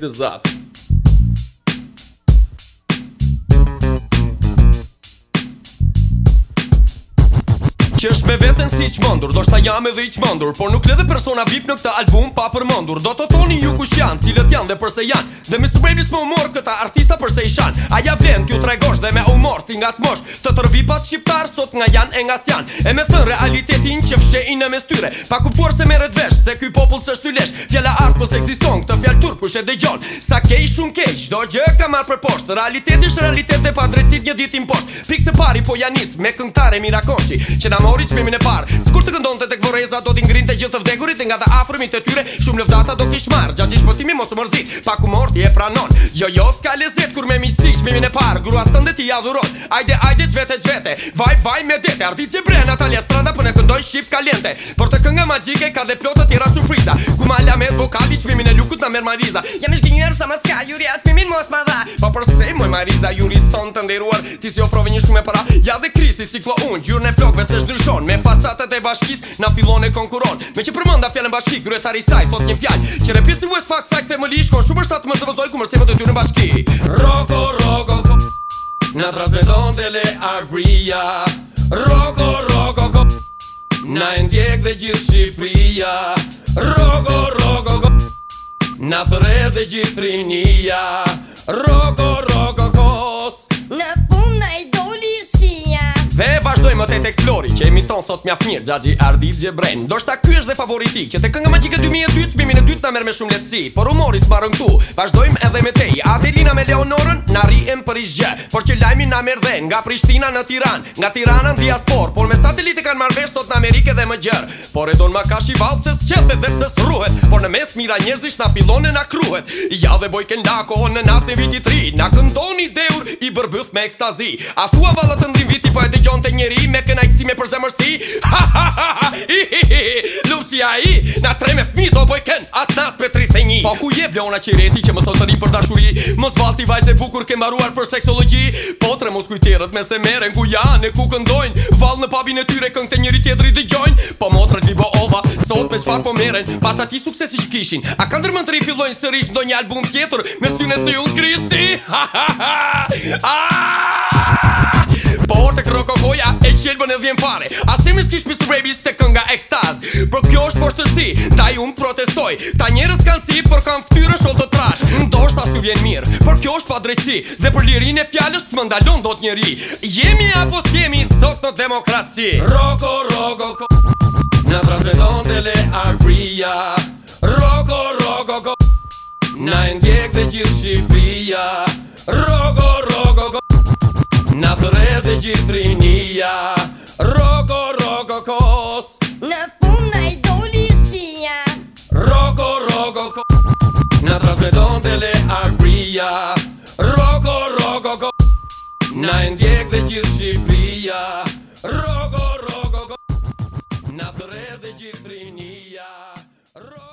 this up. Që është me veten si që mëndur Do shta jam edhe i që mëndur Por nuk ledhe persona vip në këta album pa për Do të toni ju kush janë Cilët janë dhe përse janë Dhe Mr. Baby s'mo morë këta artista përse i shanë Aja vlenë kjo tregosh dhe me umor t'i nga t'mosh Të tërvipat shqiptar sot nga janë e nga s'janë E me thën realitetin që fshe i në mes tyre Pa ku se me redvesh Se kuj popull së shtylesh Fjalla art pos eksiston këtë fjall tur pu shet dhe gjon Sa kej shumë kej Shdo gjë ka marrë për posht Realitet ish realitet dhe pa drecit një dit imposht Pik se pari po janis me këngtare mirakonqi Që na më mori çmimin e parë. Sikur të këndonte tek Vorreza do t'i ngrinte gjithë të vdekurit nga ta afërmit të tyre, shumë lëvdata do kish marr. Gjatë çish po timi mos mërzit, pa ku mort je pranon. Jo jo ska lezet kur me miqësi çmimin e parë, grua stande ti adhuron. Ajde ajde çvetë çvetë, vaj vaj me det, ardhi ti bren ata strada po ne këndoj ship kalente. Por të kënga magjike ka dhe plotë tëra surpriza. Ku mala me vokali çmimin e lukut na merr Mariza. Ja më zgjinjer sa maska Juri at çmimin mos ma dha. Po për se moj Mariza Juri son të ndëruar, ti si ofrove një shumë para. Ja dhe Kristi si klo unë, gjurë në flokve se shë ndryshon Me pasatat e bashkis na fillon e konkuron Me qe përmanda fjallën bashki, gryetar i saj, thot një fjall Që repis një west fuck sajt family shkon shumë është atë më zëvëzoj ku mërsejmë dhe ty në bashki Roko, roko, ko Na transmiton të le agria Roko, roko, ko Na e ndjek dhe gjithë Shqipria Roko, roko, ko Na thërer dhe gjithë rinia Roko, roko, kos Na dhe gjithë vazhdojmë të tek flori që emiton sot mjaft mirë Xhaxhi Ardit Xhebrain. Do shta ky është dhe favoriti që te kënga magjike 2002 çmimin Pjesë merë me shumë letësi por humori barën këtu. Vazdojmë edhe me Tej. Adelina me Leonorën na rrihen për izgjë, por që lajmi na merë dhe nga Prishtina në Tiranë, nga Tirana në diaspor, por me satelitë kanë marrë sot në Amerikë dhe më gjërë Por e don makashi valcës çepe dhe të sruhet, por në mes mira njerëzish na fillonë na kruhet. Ja dhe boj kënda kohën në natën viti 3, na këndoni deur i bërbyth me ekstazi. A thua valla të viti po e dëgjonte njëri me kënaqësi me përzemërsi? Ha ha ha ha. Lucia i na tremë do boj ken atnat me tri Po ku je blona qireti që më sot rin për dashuri Mos valti vajze bukur ke maruar për seksologi Po tre mos kujtjerët me se meren ku janë e ku këndojnë vall në pabin e tyre këng të njëri tjetri dëgjojnë Po motra li bo ova sot me shfar po meren Pas ati suksesi që kishin A kanë dërmën të rifillojnë sërish ndo një album tjetër Me synet në jullë kristi Ha ha ha Aaaaaa ah! të kroko e qelbë në dhjem fare Asim ish kish pistu babies të kënga ekstaz Për kjo është për shtërci, ta ju më protestoj Ta njerës kanë si, për kanë ftyrë është oltë të trash Ndo do është asu vjen mirë, për kjo është pa drejci Dhe për lirin e fjallës të më ndalon do të njeri Jemi apo s'jemi sot në demokraci Roko, roko, ko Në transmeton të le Roko, roko, ko Në ndjek dhe gjithë Shqipria Na përret e gjithë brinia Roko, roko kos na fund në i doli shia Roko, roko kos Na transmiton të le arbria Roko, roko kos Na e ndjek dhe gjithë Shqipria Roko, roko kos Na përret e gjithë brinia Roko